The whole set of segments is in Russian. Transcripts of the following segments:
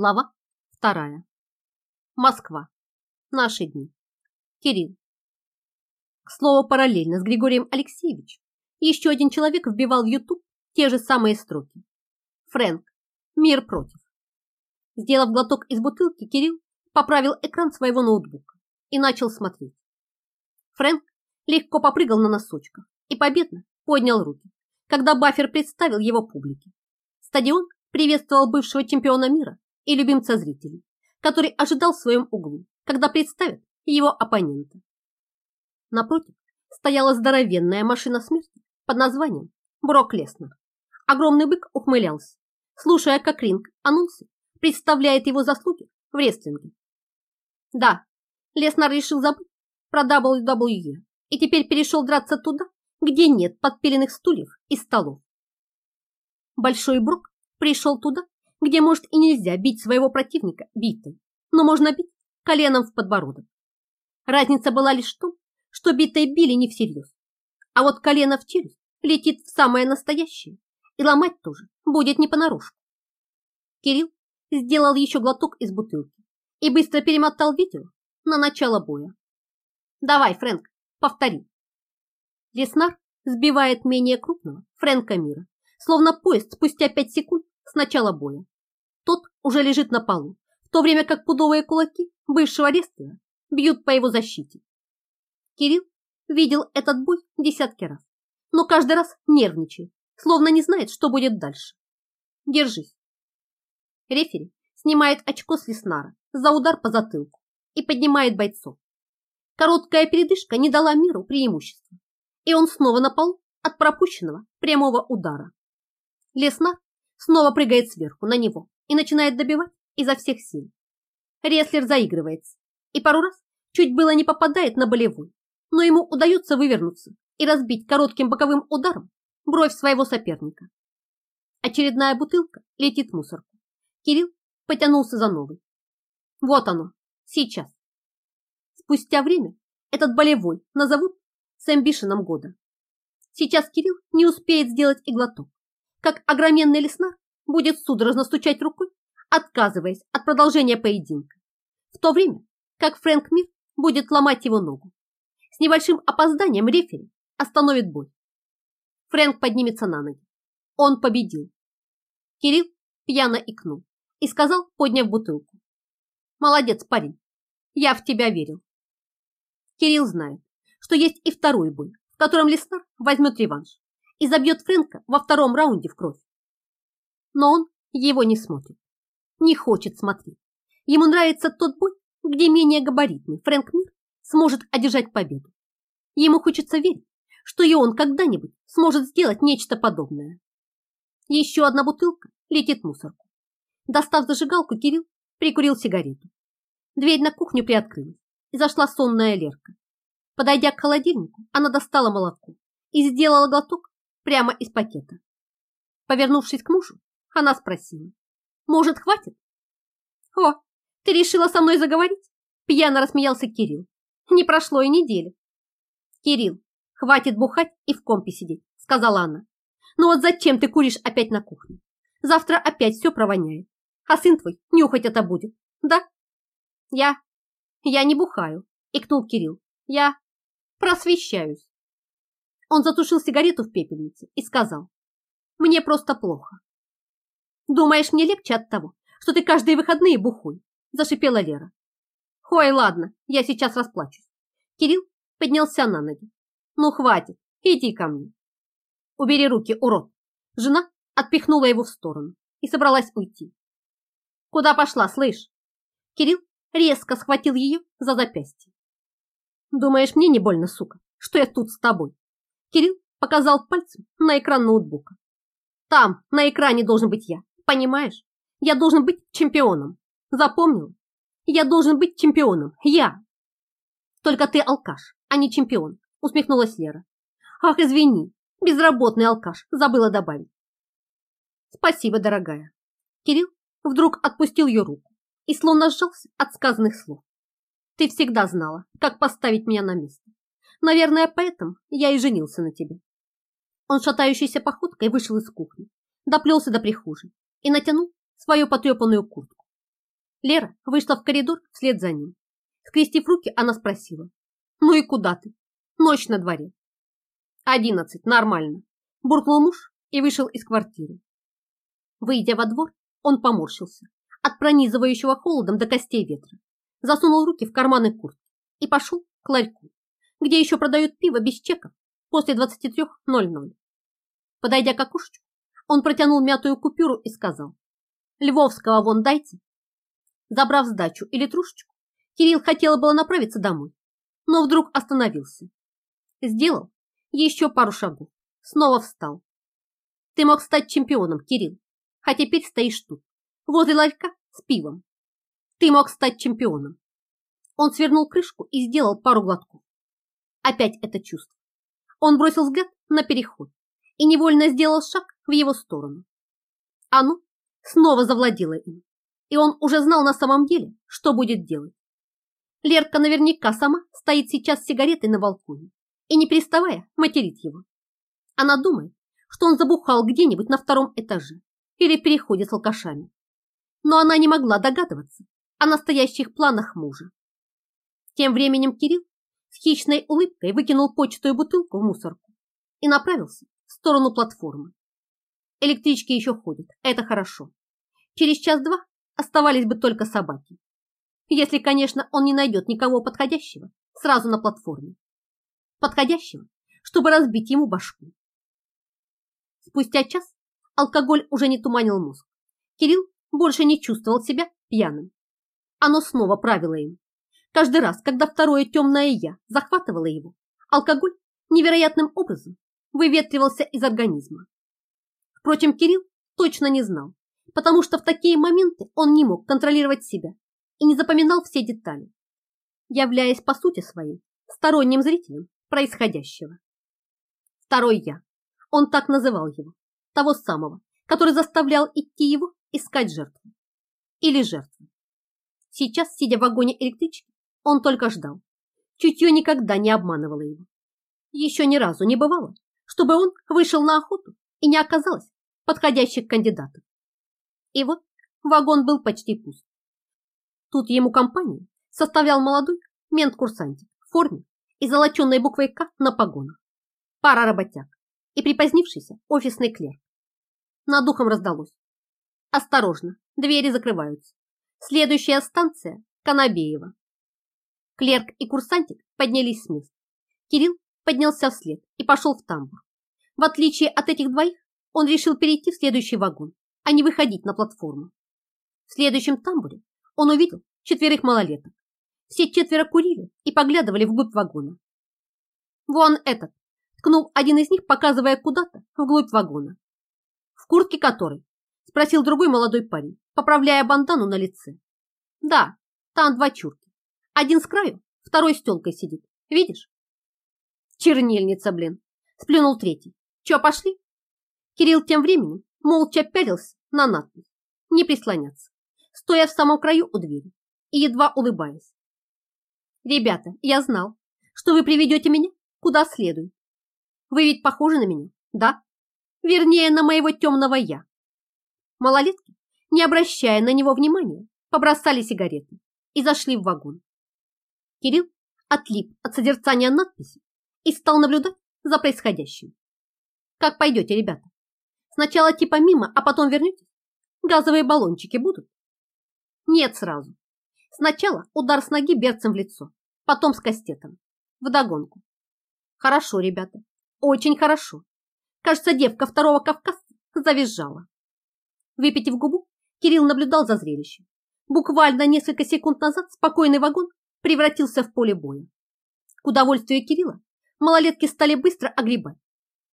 Глава вторая. Москва. Наши дни. Кирилл. К слову, параллельно с Григорием Алексеевичем еще один человек вбивал в YouTube те же самые строки. Фрэнк. Мир против. Сделав глоток из бутылки, Кирилл поправил экран своего ноутбука и начал смотреть. Фрэнк легко попрыгал на носочках и победно поднял руки, когда Баффер представил его публике. Стадион приветствовал бывшего чемпиона мира и любимца зрителей, который ожидал в своем углу, когда представят его оппонента. Напротив стояла здоровенная машина смерти под названием Брок Леснер. Огромный бык ухмылялся, слушая, как ринг анонсы представляет его заслуги в рестлинге. Да, Леснер решил забыть про WWE и теперь перешел драться туда, где нет подпиленных стульев и столов. Большой Брок пришел туда, где, может, и нельзя бить своего противника битой, но можно бить коленом в подбородок. Разница была лишь в том, что битой били не всерьез, а вот колено в челюсть летит в самое настоящее, и ломать тоже будет не понарошку. Кирилл сделал еще глоток из бутылки и быстро перемотал видео на начало боя. «Давай, Фрэнк, повтори». Леснар сбивает менее крупного Фрэнка Мира, словно поезд спустя пять секунд с начала боя. Тот уже лежит на полу, в то время как пудовые кулаки бывшего рестлера бьют по его защите. Кирилл видел этот бой десятки раз, но каждый раз нервничает, словно не знает, что будет дальше. Держись. Рефери снимает очко с Леснара за удар по затылку и поднимает бойцов. Короткая передышка не дала миру преимущества, и он снова на пол от пропущенного прямого удара. Леснар снова прыгает сверху на него и начинает добивать изо всех сил. Реслер заигрывается и пару раз чуть было не попадает на болевой, но ему удается вывернуться и разбить коротким боковым ударом бровь своего соперника. Очередная бутылка летит в мусорку. Кирилл потянулся за новой. Вот оно, сейчас. Спустя время этот болевой назовут Сэмбишином года. Сейчас Кирилл не успеет сделать и глоток как огроменный леснар будет судорожно стучать рукой, отказываясь от продолжения поединка, в то время как Фрэнк Мир будет ломать его ногу. С небольшим опозданием рефери остановит бой. Фрэнк поднимется на ноги. Он победил. Кирилл пьяно икнул и сказал, подняв бутылку. Молодец, парень. Я в тебя верил. Кирилл знает, что есть и второй бой, в котором Леснар возьмет реванш и забьет Фрэнка во втором раунде в кровь. Но он его не смотрит, не хочет смотреть. Ему нравится тот бой, где менее габаритный Фрэнк Мир сможет одержать победу. Ему хочется верить, что и он когда-нибудь сможет сделать нечто подобное. Еще одна бутылка летит в мусорку. Достав зажигалку, Кирилл прикурил сигарету. Дверь на кухню приоткрылась, и зашла сонная Лерка. Подойдя к холодильнику, она достала молоко и сделала глоток прямо из пакета. Повернувшись к мужу, она спросила, может, хватит? О, ты решила со мной заговорить? Пьяно рассмеялся Кирилл. Не прошло и недели. Кирилл, хватит бухать и в компе сидеть, сказала она. Ну вот зачем ты куришь опять на кухне? Завтра опять все провоняет. А сын твой нюхать это будет, да? Я... я не бухаю, икнул Кирилл. Я просвещаюсь. Он затушил сигарету в пепельнице и сказал, «Мне просто плохо». «Думаешь, мне легче от того, что ты каждые выходные бухой?» зашипела Лера. «Ой, ладно, я сейчас расплачусь». Кирилл поднялся на ноги. «Ну, хватит, иди ко мне». «Убери руки, урод!» Жена отпихнула его в сторону и собралась уйти. «Куда пошла, слышь?» Кирилл резко схватил ее за запястье. «Думаешь, мне не больно, сука, что я тут с тобой?» Кирилл показал пальцем на экран ноутбука. Там, на экране должен быть я, понимаешь? Я должен быть чемпионом. Запомнил? Я должен быть чемпионом. Я. Только ты алкаш, а не чемпион, усмехнулась Лера. Ах, извини, безработный алкаш, забыла добавить. Спасибо, дорогая. Кирилл вдруг отпустил ее руку и словно сжался от сказанных слов. Ты всегда знала, как поставить меня на место. Наверное, поэтому я и женился на тебе. Он шатающейся походкой вышел из кухни, доплелся до прихожей и натянул свою потрепанную куртку. Лера вышла в коридор вслед за ним. Скрестив руки, она спросила. «Ну и куда ты? Ночь на дворе». «Одиннадцать, нормально», – буркнул муж и вышел из квартиры. Выйдя во двор, он поморщился от пронизывающего холодом до костей ветра, засунул руки в карманы куртки и пошел к ларьку, где еще продают пиво без чеков после 23.00. Подойдя к окошечку, он протянул мятую купюру и сказал, «Львовского вон дайте». Забрав сдачу или трушечку, Кирилл хотел было направиться домой, но вдруг остановился. Сделал еще пару шагов, снова встал. Ты мог стать чемпионом, Кирилл, а теперь стоишь тут, возле ларька с пивом. Ты мог стать чемпионом. Он свернул крышку и сделал пару глотков. Опять это чувство. Он бросил взгляд на переход и невольно сделал шаг в его сторону. Оно снова завладело им, и он уже знал на самом деле, что будет делать. Лерка наверняка сама стоит сейчас с сигаретой на балконе и, не приставая, материт его. Она думает, что он забухал где-нибудь на втором этаже или переходе с алкашами. Но она не могла догадываться о настоящих планах мужа. Тем временем Кирилл с хищной улыбкой выкинул почту и бутылку в мусорку и направился в сторону платформы. Электрички еще ходят, это хорошо. Через час-два оставались бы только собаки. Если, конечно, он не найдет никого подходящего сразу на платформе. Подходящего, чтобы разбить ему башку. Спустя час алкоголь уже не туманил мозг. Кирилл больше не чувствовал себя пьяным. Оно снова правило им. Каждый раз, когда второе темное «я» захватывало его, алкоголь невероятным образом выветривался из организма. Впрочем, Кирилл точно не знал, потому что в такие моменты он не мог контролировать себя и не запоминал все детали, являясь по сути своей сторонним зрителем происходящего. Второй «я», он так называл его, того самого, который заставлял идти его искать жертву. Или жертву. Сейчас, сидя в вагоне электрички, он только ждал. Чутье никогда не обманывало его. Еще ни разу не бывало, чтобы он вышел на охоту и не оказалось подходящих кандидатов. И вот вагон был почти пуст. Тут ему компанию составлял молодой мент-курсантик в форме и золоченной буквой «К» на погонах. Пара работяг и припозднившийся офисный клерк. Над духом раздалось. Осторожно, двери закрываются. Следующая станция – Конобеева. Клерк и курсантик поднялись с места. Кирилл поднялся вслед и пошел в тамбур. В отличие от этих двоих, он решил перейти в следующий вагон, а не выходить на платформу. В следующем тамбуре он увидел четверых малолеток. Все четверо курили и поглядывали вглубь вагона. «Вон этот!» – ткнул один из них, показывая куда-то вглубь вагона. «В куртке которой?» – спросил другой молодой парень, поправляя бандану на лице. «Да, там два чурки. Один с краю, второй с телкой сидит. Видишь?» «Чернильница, блин!» – сплюнул третий. «Че, пошли?» Кирилл тем временем молча пялился на надпись «Не прислоняться», стоя в самом краю у двери и едва улыбаясь. «Ребята, я знал, что вы приведете меня куда следует. Вы ведь похожи на меня, да? Вернее, на моего темного «я». Малолетки, не обращая на него внимания, побросали сигареты и зашли в вагон. Кирилл отлип от созерцания надписи и стал наблюдать за происходящим. Как пойдете, ребята? Сначала типа мимо, а потом вернетесь? Газовые баллончики будут? Нет сразу. Сначала удар с ноги берцем в лицо, потом с кастетом. Вдогонку. Хорошо, ребята. Очень хорошо. Кажется, девка второго Кавказа завизжала. Выпитив губу, Кирилл наблюдал за зрелищем. Буквально несколько секунд назад спокойный вагон превратился в поле боя. К удовольствию Кирилла малолетки стали быстро огребать.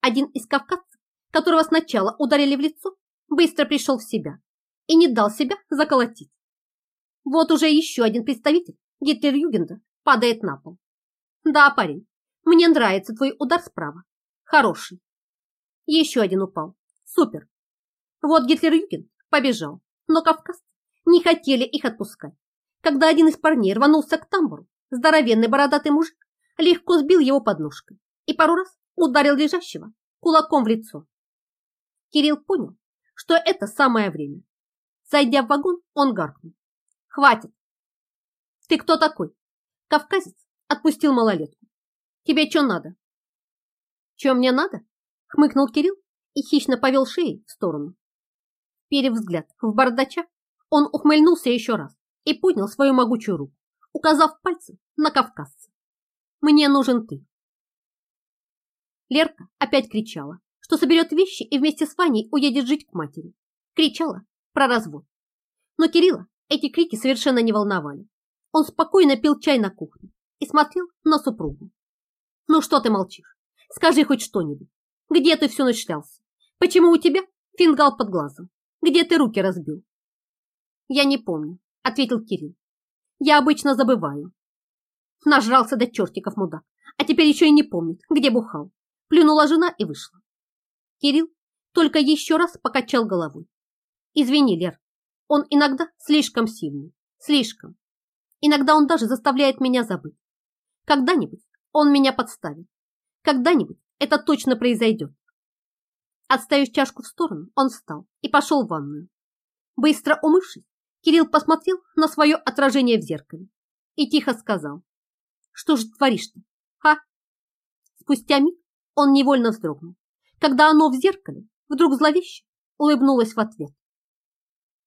Один из кавказцев, которого сначала ударили в лицо, быстро пришел в себя и не дал себя заколотить. Вот уже еще один представитель Гитлер-Югенда падает на пол. Да, парень, мне нравится твой удар справа. Хороший. Еще один упал. Супер. Вот Гитлер-Юген побежал, но кавказцы не хотели их отпускать. Когда один из парней рванулся к тамбуру, здоровенный бородатый мужик легко сбил его подножкой и пару раз ударил лежащего кулаком в лицо. Кирилл понял, что это самое время. Зайдя в вагон, он гаркнул. Хватит. Ты кто такой? Кавказец отпустил малолетку. Тебе что надо? Что мне надо? Хмыкнул Кирилл и хищно повел шеей в сторону. Перев взгляд в бардача, он ухмыльнулся еще раз и поднял свою могучую руку, указав пальцем на кавказца. «Мне нужен ты». Лерка опять кричала, что соберет вещи и вместе с Ваней уедет жить к матери. Кричала про развод. Но Кирилла эти крики совершенно не волновали. Он спокойно пил чай на кухне и смотрел на супругу. «Ну что ты молчишь? Скажи хоть что-нибудь. Где ты всю ночь шлялся? Почему у тебя фингал под глазом? Где ты руки разбил?» «Я не помню», — ответил Кирилл. «Я обычно забываю». Нажрался до чертиков мудак, а теперь еще и не помнит, где бухал. Плюнула жена и вышла. Кирилл только еще раз покачал головой. «Извини, Лер, он иногда слишком сильный, слишком. Иногда он даже заставляет меня забыть. Когда-нибудь он меня подставит. Когда-нибудь это точно произойдет. Отставив чашку в сторону, он встал и пошел в ванную. Быстро умывшись, Кирилл посмотрел на свое отражение в зеркале и тихо сказал. Что же творишь-то, а? Спустя миг он невольно вздрогнул, когда оно в зеркале вдруг зловеще улыбнулось в ответ.